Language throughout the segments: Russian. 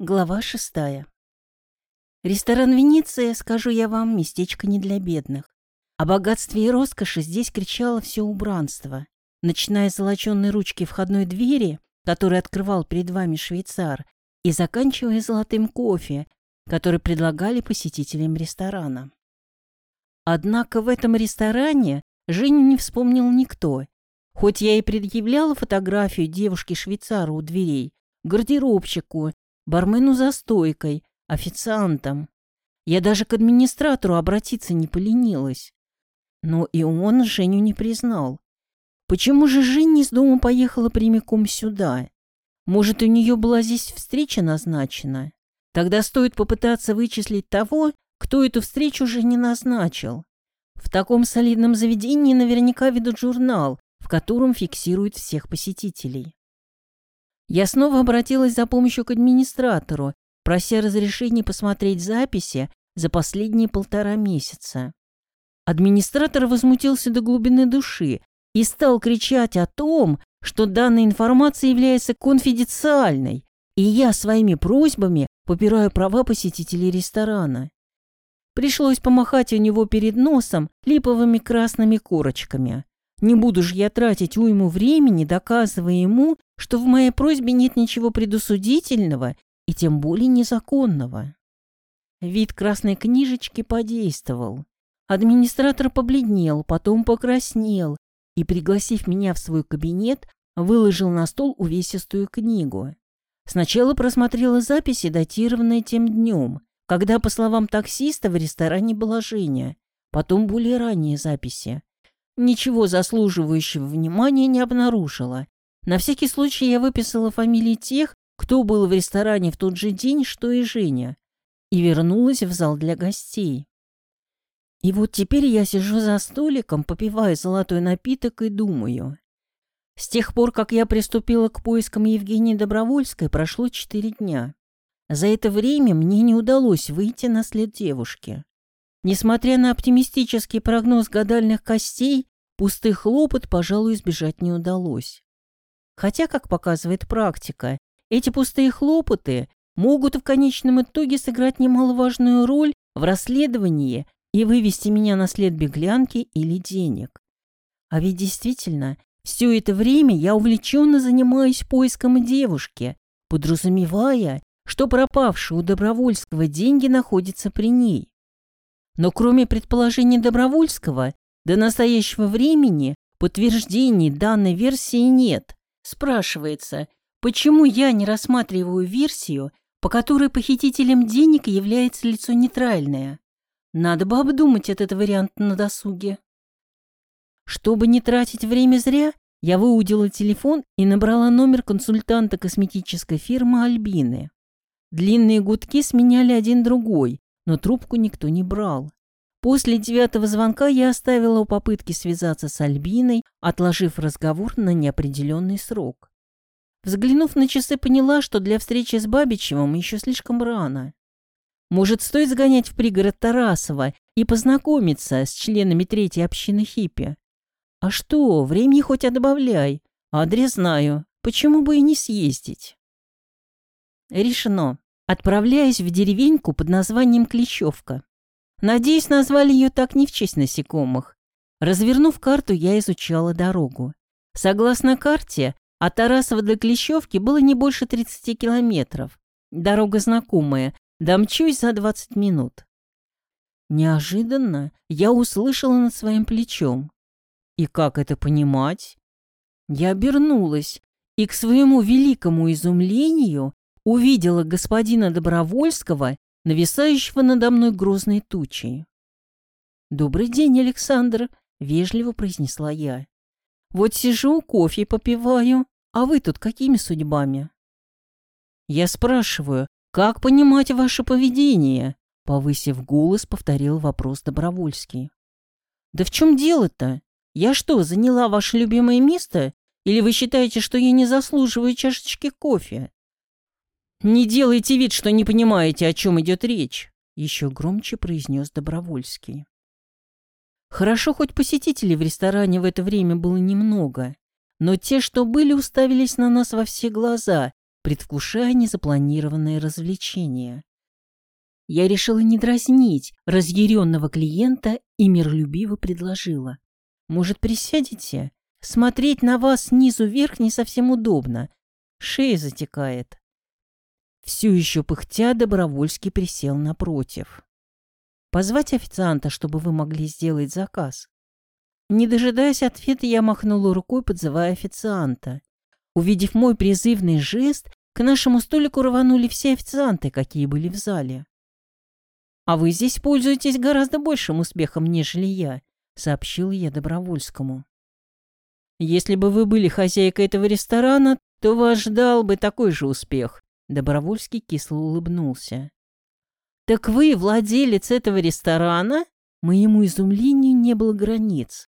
Глава шестая. Ресторан «Венеция», скажу я вам, местечко не для бедных. О богатстве и роскоши здесь кричало все убранство. Начиная с золоченной ручки входной двери, который открывал перед вами швейцар, и заканчивая золотым кофе, который предлагали посетителям ресторана. Однако в этом ресторане Женю не вспомнил никто. Хоть я и предъявляла фотографию девушки-швейцара у дверей, гардеробщику бармену за стойкой, официантом. Я даже к администратору обратиться не поленилась. Но и он Женю не признал. Почему же Женя из дома поехала прямиком сюда? Может, у нее была здесь встреча назначена? Тогда стоит попытаться вычислить того, кто эту встречу уже не назначил. В таком солидном заведении наверняка ведут журнал, в котором фиксируют всех посетителей. Я снова обратилась за помощью к администратору, прося разрешения посмотреть записи за последние полтора месяца. Администратор возмутился до глубины души и стал кричать о том, что данная информация является конфиденциальной, и я своими просьбами попираю права посетителей ресторана. Пришлось помахать у него перед носом липовыми красными корочками. Не буду же я тратить уйму времени, доказывая ему, что в моей просьбе нет ничего предусудительного и тем более незаконного. Вид красной книжечки подействовал. Администратор побледнел, потом покраснел и, пригласив меня в свой кабинет, выложил на стол увесистую книгу. Сначала просмотрела записи, датированные тем днем, когда, по словам таксиста, в ресторане была Женя, потом более ранние записи, Ничего заслуживающего внимания не обнаружила. На всякий случай я выписала фамилии тех, кто был в ресторане в тот же день, что и Женя, и вернулась в зал для гостей. И вот теперь я сижу за столиком, попиваю золотой напиток и думаю. С тех пор, как я приступила к поискам Евгении Добровольской, прошло четыре дня. За это время мне не удалось выйти на след девушки. Несмотря на оптимистический прогноз гадальных костей, пустых хлопот, пожалуй, избежать не удалось. Хотя, как показывает практика, эти пустые хлопоты могут в конечном итоге сыграть немаловажную роль в расследовании и вывести меня на след беглянки или денег. А ведь действительно, все это время я увлеченно занимаюсь поиском девушки, подразумевая, что пропавшие у Добровольского деньги находятся при ней. Но кроме предположений Добровольского, до настоящего времени подтверждений данной версии нет. Спрашивается, почему я не рассматриваю версию, по которой похитителем денег является лицо нейтральное? Надо бы обдумать этот вариант на досуге. Чтобы не тратить время зря, я выудила телефон и набрала номер консультанта косметической фирмы Альбины. Длинные гудки сменяли один другой, но трубку никто не брал. После девятого звонка я оставила у попытки связаться с Альбиной, отложив разговор на неопределенный срок. Взглянув на часы, поняла, что для встречи с Бабичевым еще слишком рано. Может, стоит сгонять в пригород Тарасова и познакомиться с членами третьей общины хиппи? А что, времени хоть отбавляй. Адрес знаю, почему бы и не съездить? Решено. Отправляюсь в деревеньку под названием Клещевка. Надеюсь, назвали ее так не в честь насекомых. Развернув карту, я изучала дорогу. Согласно карте, от Тарасова до Клещевки было не больше 30 километров. Дорога знакомая, домчусь за 20 минут. Неожиданно я услышала над своим плечом. И как это понимать? Я обернулась и к своему великому изумлению увидела господина Добровольского, нависающего надо мной грозной тучей. «Добрый день, Александр», — вежливо произнесла я. «Вот сижу, кофе попиваю, а вы тут какими судьбами?» «Я спрашиваю, как понимать ваше поведение?» Повысив голос, повторил вопрос Добровольский. «Да в чем дело-то? Я что, заняла ваше любимое место? Или вы считаете, что я не заслуживаю чашечки кофе?» «Не делайте вид, что не понимаете, о чем идет речь», — еще громче произнес Добровольский. Хорошо, хоть посетителей в ресторане в это время было немного, но те, что были, уставились на нас во все глаза, предвкушая незапланированное развлечение. Я решила не дразнить разъяренного клиента и миролюбиво предложила. «Может, присядете? Смотреть на вас снизу вверх не совсем удобно. Шея затекает». Все еще пыхтя, Добровольский присел напротив. «Позвать официанта, чтобы вы могли сделать заказ?» Не дожидаясь ответа, я махнула рукой, подзывая официанта. Увидев мой призывный жест, к нашему столику рванули все официанты, какие были в зале. «А вы здесь пользуетесь гораздо большим успехом, нежели я», — сообщил я Добровольскому. «Если бы вы были хозяйкой этого ресторана, то вас ждал бы такой же успех», — Добровольский кисло улыбнулся. «Так вы владелец этого ресторана?» Моему изумлению не было границ.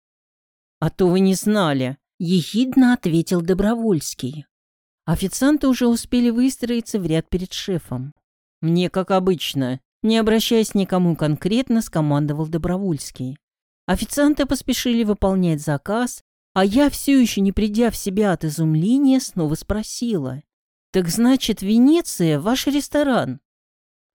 «А то вы не знали», — ехидно ответил Добровольский. Официанты уже успели выстроиться в ряд перед шефом. «Мне, как обычно», не обращаясь никому конкретно, скомандовал Добровольский. Официанты поспешили выполнять заказ, а я, все еще не придя в себя от изумления, снова спросила. «Так значит, Венеция — ваш ресторан?»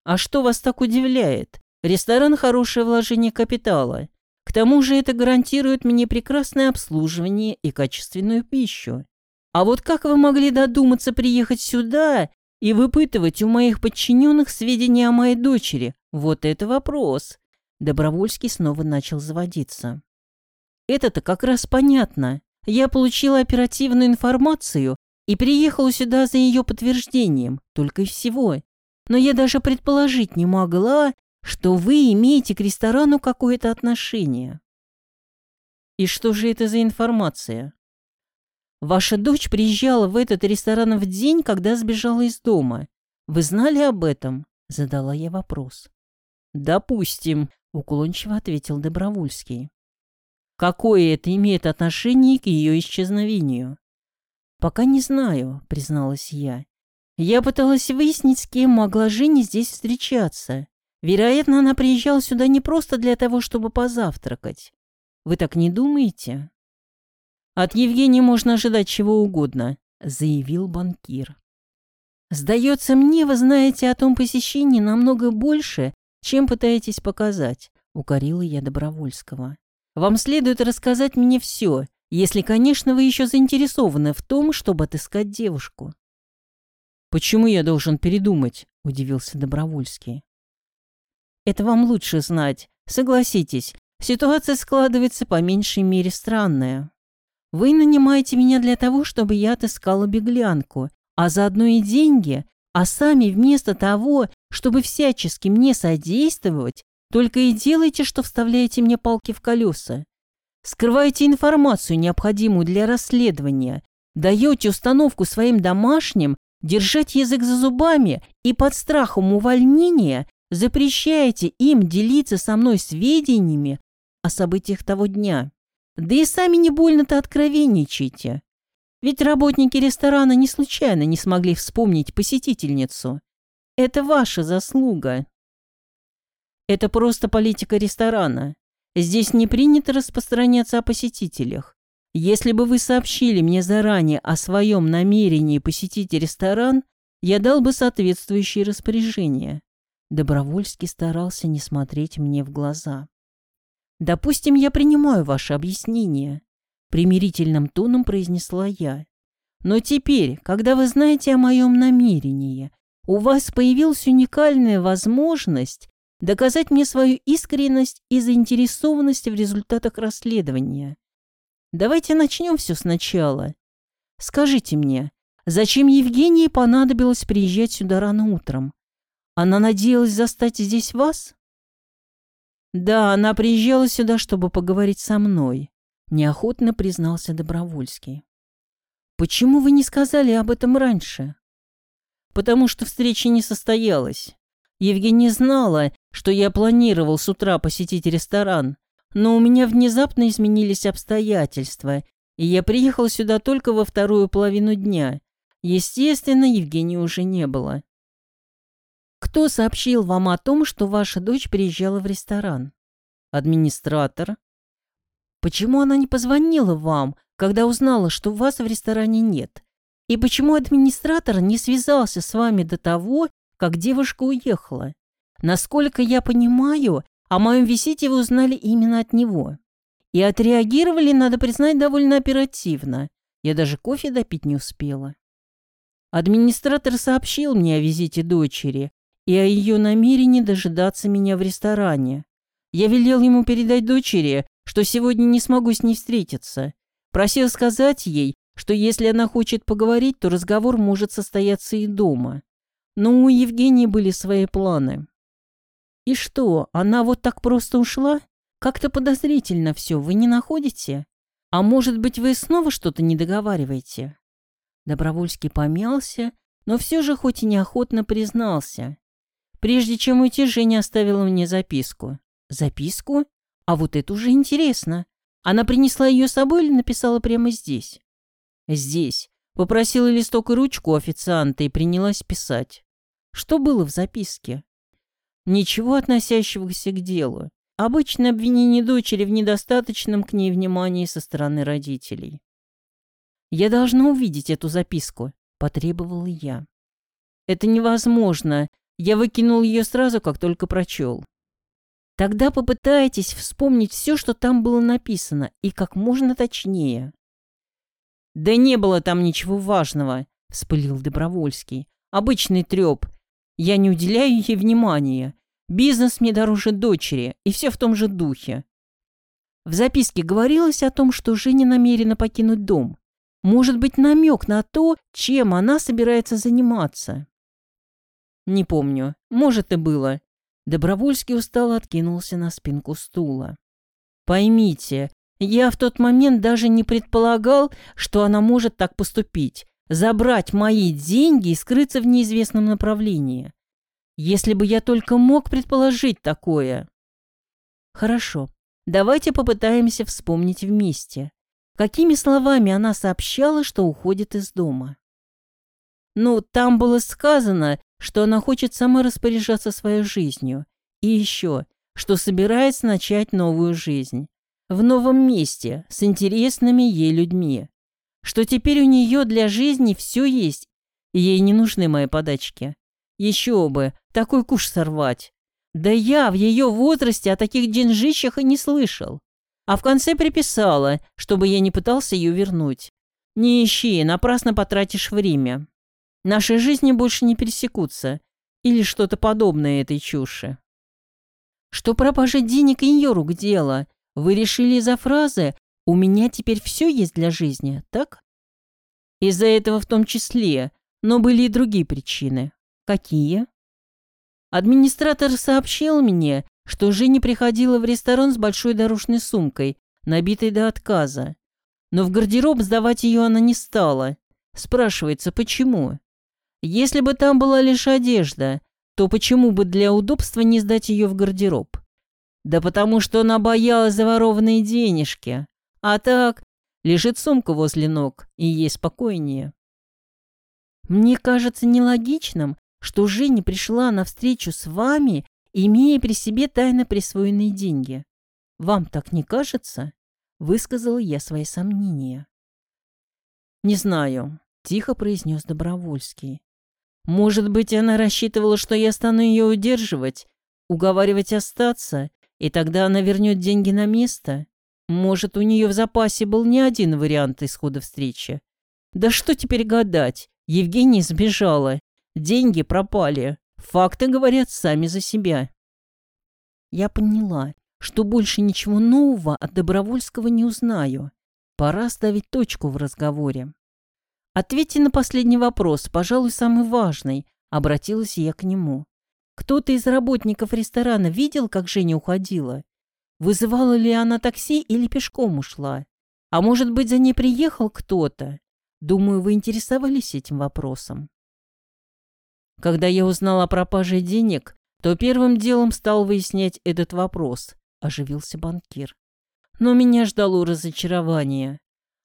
«А что вас так удивляет? Ресторан — хорошее вложение капитала. К тому же это гарантирует мне прекрасное обслуживание и качественную пищу. А вот как вы могли додуматься приехать сюда и выпытывать у моих подчиненных сведения о моей дочери? Вот это вопрос. Добровольский снова начал заводиться. Это-то как раз понятно. Я получила оперативную информацию и приехала сюда за ее подтверждением, только и всего. Но я даже предположить не могла, что вы имеете к ресторану какое-то отношение. И что же это за информация? Ваша дочь приезжала в этот ресторан в день, когда сбежала из дома. Вы знали об этом? Задала я вопрос. Допустим, уклончиво ответил Добровольский. Какое это имеет отношение к ее исчезновению? Пока не знаю, призналась я. Я пыталась выяснить, с кем могла Женя здесь встречаться. Вероятно, она приезжала сюда не просто для того, чтобы позавтракать. Вы так не думаете? От Евгения можно ожидать чего угодно, заявил банкир. Сдается мне, вы знаете о том посещении намного больше, чем пытаетесь показать, укорила я Добровольского. Вам следует рассказать мне все, если, конечно, вы еще заинтересованы в том, чтобы отыскать девушку. «Почему я должен передумать?» – удивился Добровольский. «Это вам лучше знать. Согласитесь, ситуация складывается по меньшей мере странная. Вы нанимаете меня для того, чтобы я отыскала беглянку, а заодно и деньги, а сами вместо того, чтобы всячески мне содействовать, только и делаете, что вставляете мне палки в колеса. Скрываете информацию, необходимую для расследования, даете установку своим домашним держать язык за зубами и под страхом увольнения запрещаете им делиться со мной сведениями о событиях того дня. Да и сами не больно-то откровенничайте. Ведь работники ресторана не случайно не смогли вспомнить посетительницу. Это ваша заслуга. Это просто политика ресторана. Здесь не принято распространяться о посетителях. Если бы вы сообщили мне заранее о своем намерении посетить ресторан, я дал бы соответствующие распоряжения. Добровольский старался не смотреть мне в глаза. «Допустим, я принимаю ваше объяснение», — примирительным тоном произнесла я. «Но теперь, когда вы знаете о моем намерении, у вас появилась уникальная возможность доказать мне свою искренность и заинтересованность в результатах расследования. Давайте начнем все сначала. Скажите мне, зачем Евгении понадобилось приезжать сюда рано утром? Она надеялась застать здесь вас?» «Да, она приезжала сюда, чтобы поговорить со мной», — неохотно признался Добровольский. «Почему вы не сказали об этом раньше?» «Потому что встреча не состоялась. Евгения знала, что я планировал с утра посетить ресторан, но у меня внезапно изменились обстоятельства, и я приехал сюда только во вторую половину дня. Естественно, Евгении уже не было. Кто сообщил вам о том, что ваша дочь приезжала в ресторан? Администратор. Почему она не позвонила вам, когда узнала, что вас в ресторане нет? И почему администратор не связался с вами до того, как девушка уехала? Насколько я понимаю, о моем визите вы узнали именно от него. И отреагировали, надо признать, довольно оперативно. Я даже кофе допить не успела. Администратор сообщил мне о визите дочери и о ее намерении дожидаться меня в ресторане. Я велел ему передать дочери, что сегодня не смогу с ней встретиться. Просил сказать ей, что если она хочет поговорить, то разговор может состояться и дома. Но у Евгении были свои планы. И что, она вот так просто ушла? Как-то подозрительно все, вы не находите? А может быть, вы снова что-то не договариваете? Добровольский помялся, но все же хоть и неохотно признался. Прежде чем уйти, Женя оставила мне записку. Записку? А вот это уже интересно. Она принесла ее с собой или написала прямо здесь? Здесь. Попросила листок и ручку официанта и принялась писать. Что было в записке? Ничего относящегося к делу. Обычное обвинение дочери в недостаточном к ней внимании со стороны родителей. «Я должна увидеть эту записку», — потребовала я. «Это невозможно. Я выкинул ее сразу, как только прочел». «Тогда попытайтесь вспомнить все, что там было написано, и как можно точнее». «Да не было там ничего важного», — вспылил Добровольский. «Обычный треп. Я не уделяю ей внимания. Бизнес мне дороже дочери, и все в том же духе». В записке говорилось о том, что Женя намерена покинуть дом. Может быть, намек на то, чем она собирается заниматься. Не помню. Может, и было. Добровольский устало откинулся на спинку стула. Поймите, я в тот момент даже не предполагал, что она может так поступить, забрать мои деньги и скрыться в неизвестном направлении. Если бы я только мог предположить такое. Хорошо, давайте попытаемся вспомнить вместе. Какими словами она сообщала, что уходит из дома? Ну, там было сказано, что она хочет сама распоряжаться своей жизнью. И еще, что собирается начать новую жизнь в новом месте, с интересными ей людьми. Что теперь у нее для жизни все есть, и ей не нужны мои подачки. Еще бы, такой куш сорвать. Да я в ее возрасте о таких деньжищах и не слышал. А в конце приписала, чтобы я не пытался ее вернуть. Не ищи, напрасно потратишь время. Наши жизни больше не пересекутся. Или что-то подобное этой чуши. Что пропажа денег ее рук дело, вы решили из-за фразы «У меня теперь все есть для жизни», так? Из-за этого в том числе, но были и другие причины. Какие? Администратор сообщил мне, что Женя приходила в ресторан с большой дорожной сумкой, набитой до отказа. Но в гардероб сдавать ее она не стала. Спрашивается, почему? Если бы там была лишь одежда, то почему бы для удобства не сдать ее в гардероб? Да потому что она боялась заворованные денежки. А так, лежит сумка возле ног, и ей спокойнее. Мне кажется нелогичным, что Женя пришла на встречу с вами, имея при себе тайно присвоенные деньги. Вам так не кажется? Высказал я свои сомнения. Не знаю, тихо произнес Добровольский. Может быть, она рассчитывала, что я стану ее удерживать, уговаривать остаться и тогда она вернет деньги на место? Может, у нее в запасе был не один вариант исхода встречи? Да что теперь гадать? Евгения сбежала. Деньги пропали. Факты говорят сами за себя. Я поняла, что больше ничего нового от Добровольского не узнаю. Пора ставить точку в разговоре. Ответьте на последний вопрос, пожалуй, самый важный, обратилась я к нему. Кто-то из работников ресторана видел, как Женя уходила? Вызывала ли она такси или пешком ушла? А может быть, за ней приехал кто-то? Думаю, вы интересовались этим вопросом. Когда я узнал о пропаже денег, то первым делом стал выяснять этот вопрос, оживился банкир. Но меня ждало разочарование.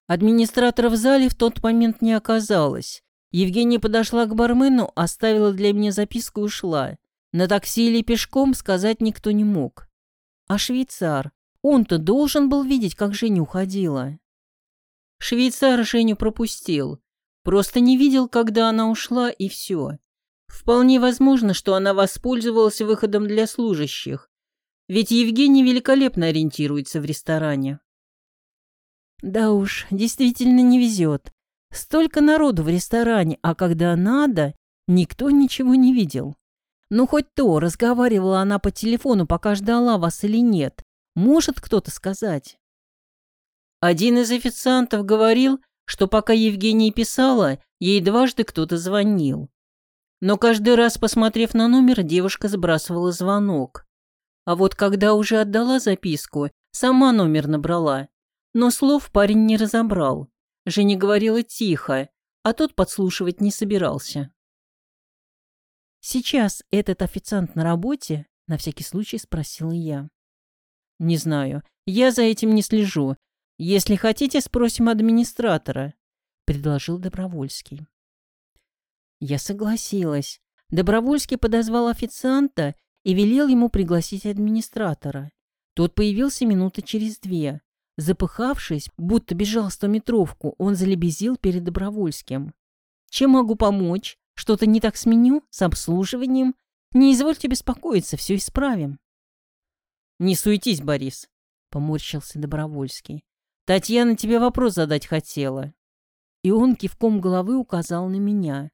Администратора в зале в тот момент не оказалось. Евгения подошла к бармену, оставила для меня записку и ушла. На такси или пешком сказать никто не мог. А швейцар? Он-то должен был видеть, как Женя уходила. Швейцар Женю пропустил. Просто не видел, когда она ушла, и все. Вполне возможно, что она воспользовалась выходом для служащих, ведь Евгений великолепно ориентируется в ресторане. Да уж, действительно не везет. Столько народу в ресторане, а когда надо, никто ничего не видел. Ну, хоть то, разговаривала она по телефону, пока ждала вас или нет. Может кто-то сказать. Один из официантов говорил, что пока Евгения писала, ей дважды кто-то звонил. Но каждый раз, посмотрев на номер, девушка сбрасывала звонок. А вот когда уже отдала записку, сама номер набрала. Но слов парень не разобрал. Женя говорила тихо, а тот подслушивать не собирался. «Сейчас этот официант на работе?» — на всякий случай спросила я. «Не знаю. Я за этим не слежу. Если хотите, спросим администратора», — предложил Добровольский. Я согласилась. Добровольский подозвал официанта и велел ему пригласить администратора. Тот появился минуты через две. Запыхавшись, будто бежал стометровку, он залебезил перед Добровольским. «Чем могу помочь?» Что-то не так с меню, с обслуживанием? Не извольте беспокоиться, все исправим. Не суетись, Борис, поморщился Добровольский. Татьяна тебе вопрос задать хотела. И он кивком головы указал на меня.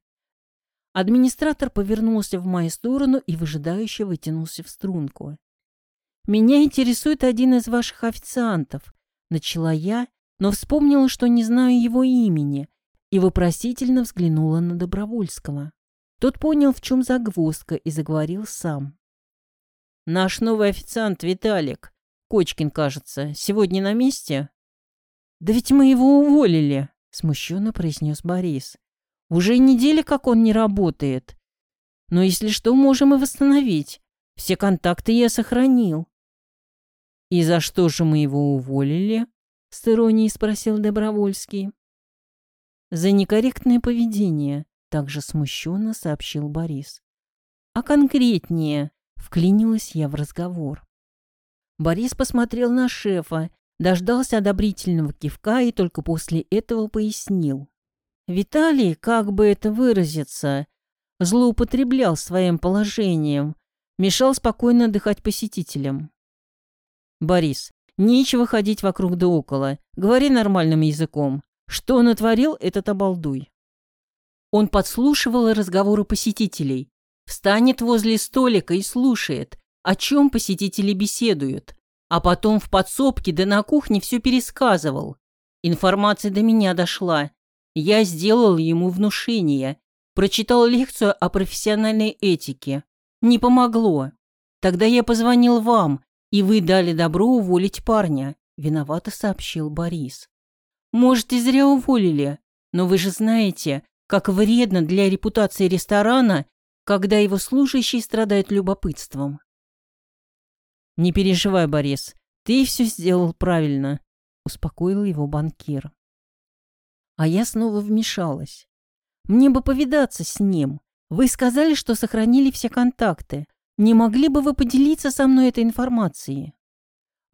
Администратор повернулся в мою сторону и выжидающе вытянулся в струнку. «Меня интересует один из ваших официантов», — начала я, но вспомнила, что не знаю его имени, и вопросительно взглянула на Добровольского. Тот понял, в чем загвоздка, и заговорил сам. «Наш новый официант Виталик, Кочкин, кажется, сегодня на месте?» «Да ведь мы его уволили», — смущенно произнес Борис. «Уже неделя, как он не работает. Но если что, можем и восстановить. Все контакты я сохранил». «И за что же мы его уволили?» — с иронией спросил Добровольский. За некорректное поведение, также смущенно сообщил Борис. А конкретнее, вклинилась я в разговор. Борис посмотрел на шефа, дождался одобрительного кивка и только после этого пояснил. Виталий, как бы это выразиться, злоупотреблял своим положением, мешал спокойно отдыхать посетителям. «Борис, нечего ходить вокруг да около, говори нормальным языком. Что натворил этот обалдуй? Он подслушивал разговоры посетителей, встанет возле столика и слушает, о чем посетители беседуют, а потом в подсобке да на кухне все пересказывал. Информация до меня дошла. Я сделал ему внушение, прочитал лекцию о профессиональной этике. Не помогло. Тогда я позвонил вам, и вы дали добро уволить парня, виновато сообщил Борис. Может, и зря уволили, но вы же знаете, как вредно для репутации ресторана, когда его служащие страдают любопытством. «Не переживай, Борис, ты все сделал правильно», — успокоил его банкир. А я снова вмешалась. «Мне бы повидаться с ним. Вы сказали, что сохранили все контакты. Не могли бы вы поделиться со мной этой информацией?»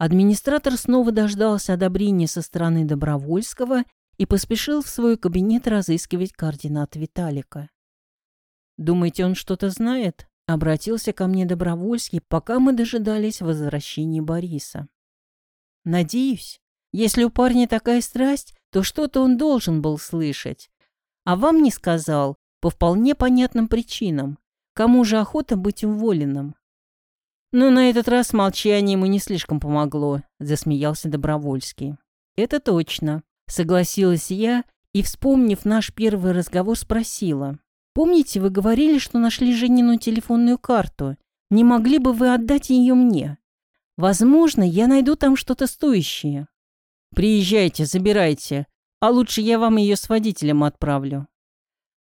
Администратор снова дождался одобрения со стороны Добровольского и поспешил в свой кабинет разыскивать координаты Виталика. «Думаете, он что-то знает?» — обратился ко мне Добровольский, пока мы дожидались возвращения Бориса. «Надеюсь. Если у парня такая страсть, то что-то он должен был слышать. А вам не сказал, по вполне понятным причинам. Кому же охота быть уволенным?» Но на этот раз молчание ему не слишком помогло, засмеялся Добровольский. Это точно, согласилась я и, вспомнив наш первый разговор, спросила. Помните, вы говорили, что нашли Женину телефонную карту? Не могли бы вы отдать ее мне? Возможно, я найду там что-то стоящее. Приезжайте, забирайте, а лучше я вам ее с водителем отправлю.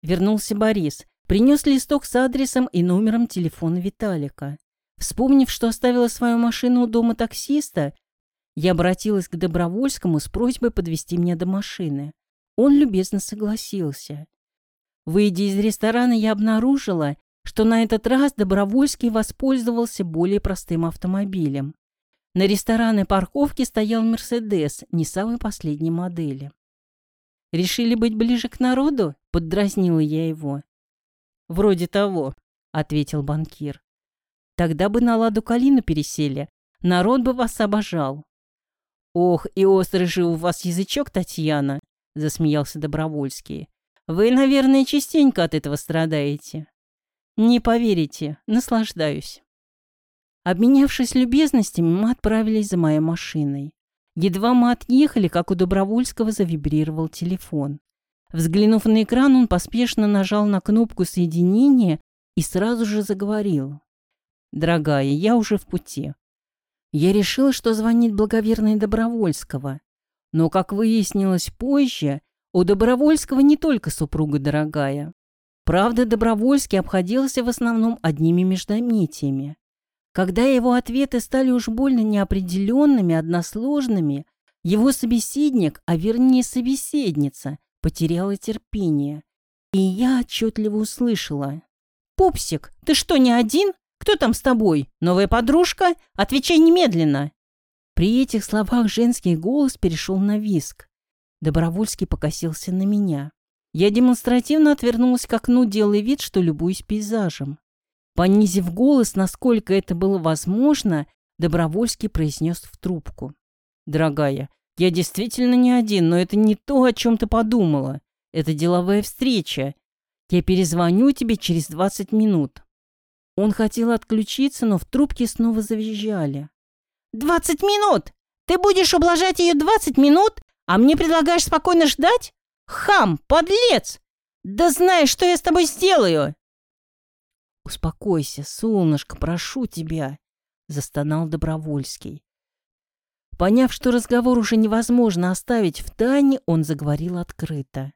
Вернулся Борис, принес листок с адресом и номером телефона Виталика. Вспомнив, что оставила свою машину у дома таксиста, я обратилась к Добровольскому с просьбой подвести меня до машины. Он любезно согласился. Выйдя из ресторана, я обнаружила, что на этот раз Добровольский воспользовался более простым автомобилем. На ресторанной парковке стоял «Мерседес» не самой последней модели. Решили быть ближе к народу?» — поддразнила я его. «Вроде того», — ответил банкир. «Тогда бы на ладу калину пересели. Народ бы вас обожал». «Ох, и острый же у вас язычок, Татьяна!» — засмеялся Добровольский. «Вы, наверное, частенько от этого страдаете». «Не поверите, наслаждаюсь». Обменявшись любезностями, мы отправились за моей машиной. Едва мы отъехали, как у Добровольского завибрировал телефон. Взглянув на экран, он поспешно нажал на кнопку соединения и сразу же заговорил. «Дорогая, я уже в пути. Я решила, что звонит благоверный Добровольского. Но, как выяснилось позже, у Добровольского не только супруга дорогая. Правда, Добровольский обходился в основном одними междометиями. Когда его ответы стали уж больно неопределенными, односложными, его собеседник, а вернее собеседница, потеряла терпение. И я отчетливо услышала. «Пупсик, ты что, не один? Кто там с тобой? Новая подружка? Отвечай немедленно!» При этих словах женский голос перешел на виск. Добровольский покосился на меня. Я демонстративно отвернулась к окну, делая вид, что любуюсь пейзажем. Понизив голос, насколько это было возможно, Добровольский произнес в трубку. «Дорогая, я действительно не один, но это не то, о чем ты подумала. Это деловая встреча. Я перезвоню тебе через 20 минут». Он хотел отключиться, но в трубке снова завизжали. «Двадцать минут! Ты будешь ублажать ее двадцать минут, а мне предлагаешь спокойно ждать? Хам, подлец! Да знаешь, что я с тобой сделаю!» «Успокойся, солнышко, прошу тебя», — застонал Добровольский. Поняв, что разговор уже невозможно оставить в тайне, он заговорил открыто.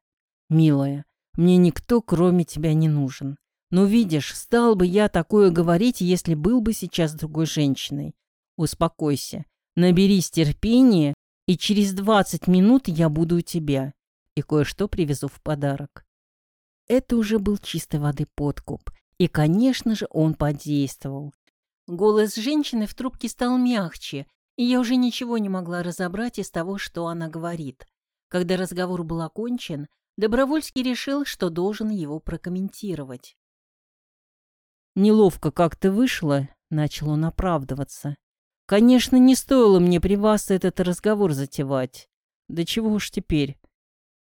«Милая, мне никто, кроме тебя, не нужен. Но видишь, стал бы я такое говорить, если был бы сейчас другой женщиной. Успокойся, наберись терпения, и через двадцать минут я буду у тебя. И кое-что привезу в подарок». Это уже был чистой воды подкуп. И, конечно же, он подействовал. Голос женщины в трубке стал мягче, и я уже ничего не могла разобрать из того, что она говорит. Когда разговор был окончен, Добровольский решил, что должен его прокомментировать. «Неловко как-то вышло», — начал он оправдываться. «Конечно, не стоило мне при вас этот разговор затевать. Да чего уж теперь.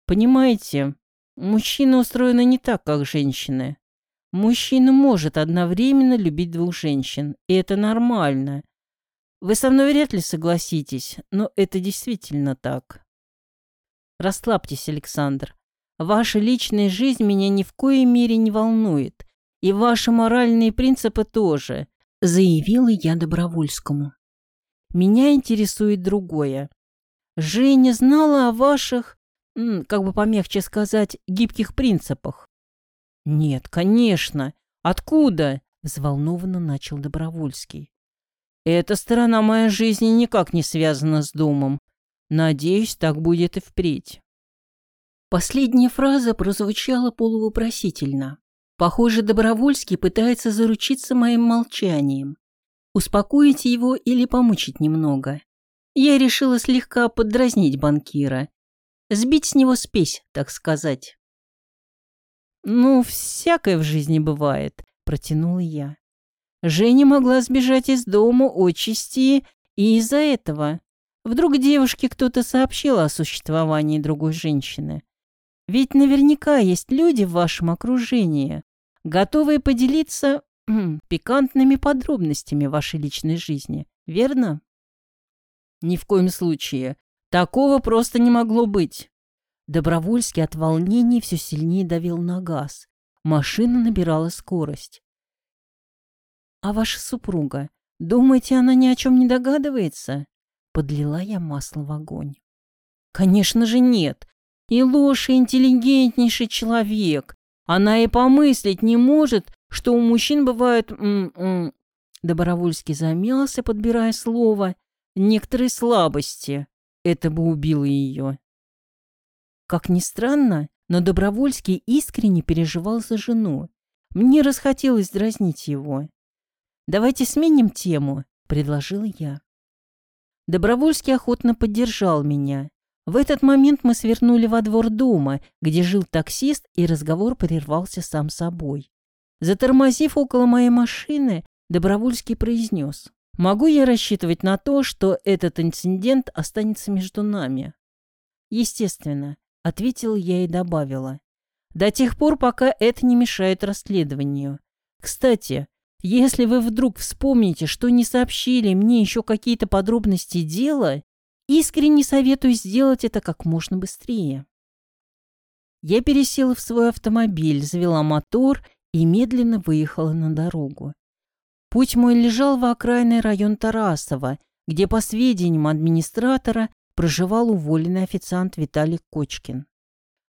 Понимаете, мужчины устроены не так, как женщины. Мужчина может одновременно любить двух женщин, и это нормально. Вы со мной вряд ли согласитесь, но это действительно так. Расслабьтесь, Александр. Ваша личная жизнь меня ни в коей мере не волнует, и ваши моральные принципы тоже, заявила я Добровольскому. Меня интересует другое. Женя знала о ваших, как бы помягче сказать, гибких принципах. «Нет, конечно. Откуда?» — взволнованно начал Добровольский. «Эта сторона моей жизни никак не связана с домом. Надеюсь, так будет и впредь». Последняя фраза прозвучала полувопросительно. Похоже, Добровольский пытается заручиться моим молчанием. Успокоить его или помучить немного. Я решила слегка поддразнить банкира. Сбить с него спесь, так сказать. «Ну, всякое в жизни бывает», — протянула я. Женя могла сбежать из дома отчасти и из-за этого. Вдруг девушке кто-то сообщил о существовании другой женщины. Ведь наверняка есть люди в вашем окружении, готовые поделиться пикантными подробностями вашей личной жизни, верно? Ни в коем случае. Такого просто не могло быть. Добровольский от волнения все сильнее давил на газ. Машина набирала скорость. «А ваша супруга, думаете, она ни о чем не догадывается?» Подлила я масло в огонь. «Конечно же нет. И Лоша интеллигентнейший человек. Она и помыслить не может, что у мужчин бывают...» м -м Добровольский замялся, подбирая слово. «Некоторые слабости. Это бы убило ее». Как ни странно, но Добровольский искренне переживал за жену. Мне расхотелось дразнить его. «Давайте сменим тему», — предложил я. Добровольский охотно поддержал меня. В этот момент мы свернули во двор дома, где жил таксист, и разговор прервался сам собой. Затормозив около моей машины, Добровольский произнес. «Могу я рассчитывать на то, что этот инцидент останется между нами?» «Естественно», — ответила я и добавила. «До тех пор, пока это не мешает расследованию. Кстати, если вы вдруг вспомните, что не сообщили мне еще какие-то подробности дела, искренне советую сделать это как можно быстрее». Я пересела в свой автомобиль, завела мотор и медленно выехала на дорогу. Путь мой лежал в окраинный район Тарасова, где, по сведениям администратора, проживал уволенный официант Виталий Кочкин.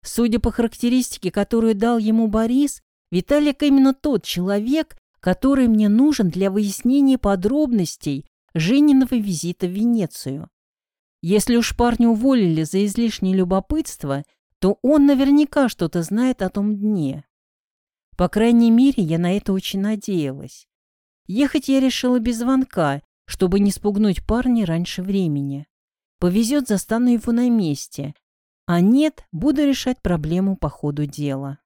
Судя по характеристике, которую дал ему Борис, Виталик именно тот человек, который мне нужен для выяснения подробностей Жениного визита в Венецию. Если уж парня уволили за излишнее любопытство, то он наверняка что-то знает о том дне. По крайней мере, я на это очень надеялась. Ехать я решила без звонка, чтобы не спугнуть парня раньше времени. Повезет, застану его на месте. А нет, буду решать проблему по ходу дела.